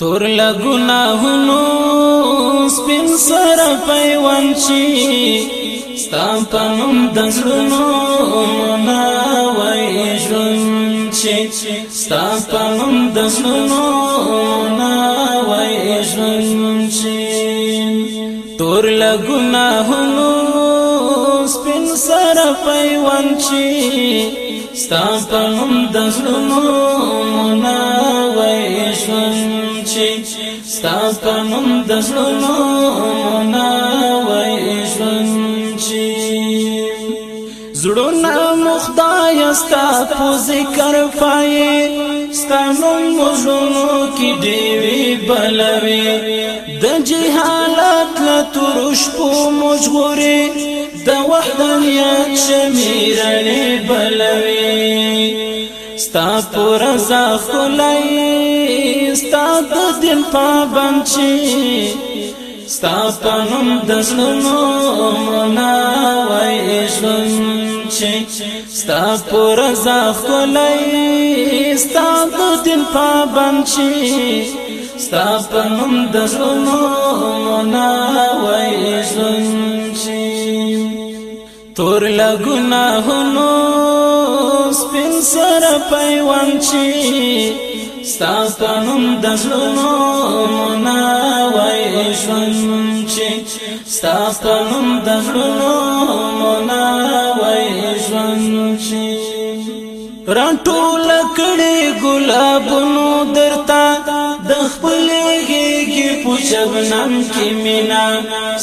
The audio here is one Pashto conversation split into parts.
تور لګونا هونو سپین سر پیوند شي ستام پنوم د زړونو منا وای ژوند شي ستام پنوم د زړونو منا وای ژوند شي تور لګونا هونو سپین سر پیوند شي ستام پنوم د زړونو منا وای ژوند چې ستا په نوم د زړونو نه وای ژوند چې زړونه مخدای ستا په ذکر پای ستا نوم مزونو کې دیوی بلوي د جهالت له ترش په مشغوري د وحدانیت شمیرې بلوي ستا پر رضا خلای ستا د دل پابند شي ستا پنوم د زړونو منا وای ژوند شي ستا پر رضا خلای ستا د دل پابند شي ستا پنوم د زړونو منا وای ژوند شي تور لګنا هونو سپین سره پیوند شي ستا پنوم د زړونو مناوي ژوند شي ستا پنوم د زړونو مناوي ژوند شي راټول کړي ګلابونو درتا د خپل هیګي پوجب نام کې مینا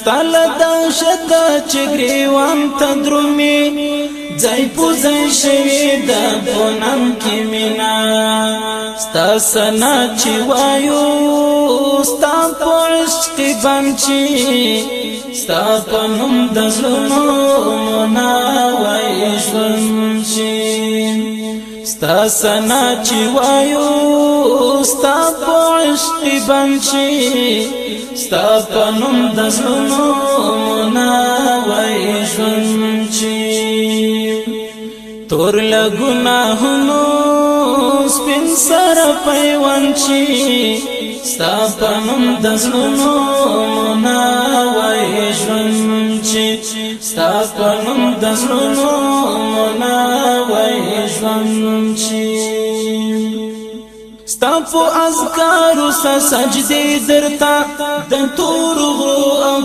ستاله د شتا چګریوان تدرمي زای په زای شوی د پونم کې مینا ستا سنا چې وایو ستا په عشق بم چې ستا په نوم د زلمو نا وای ژوند چې ستا سنا چې وایو ستا په عشق بم چې ستا په نوم د زلمو نا وای ژوند چې تور لګناهونو سپین سره پیوند شي ستا په نوم د زړونو منا وای ژوند شي ستا په نوم د زړونو منا وای ژوند شي ستا په اذکار سجدي درتا د تور غرو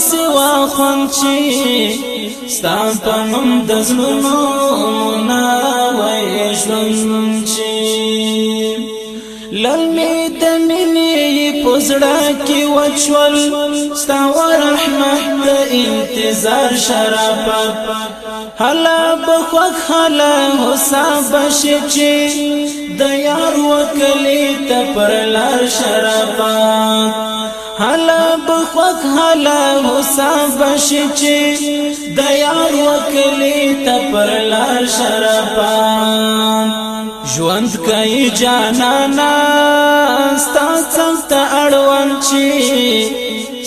سوا خوند چې ستا په نوم د زړونو نه وای ژوند چې للمې د مینې پزړه کې وچول ستا رحمت د انتظار شراب هلا بخوخ هلا حساب شچې د یار وکلې ته پر لار شراب حالا بخوک حالا حسان بشی چی دیار وکلی تپر لار شرپان ژوند کئی جانانا ستا څنګ ته اړوان چی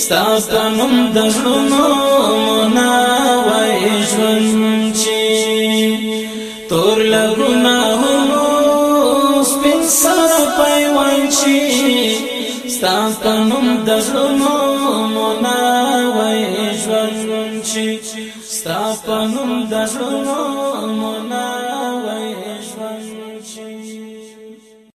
ستا په نوم د غرونو نا وای ژوند چی تور لګونه سپین سره پیوان چی ستاسو نوم د زړونو نه وای ژوند چې ستاسو نوم د زړونو نه وای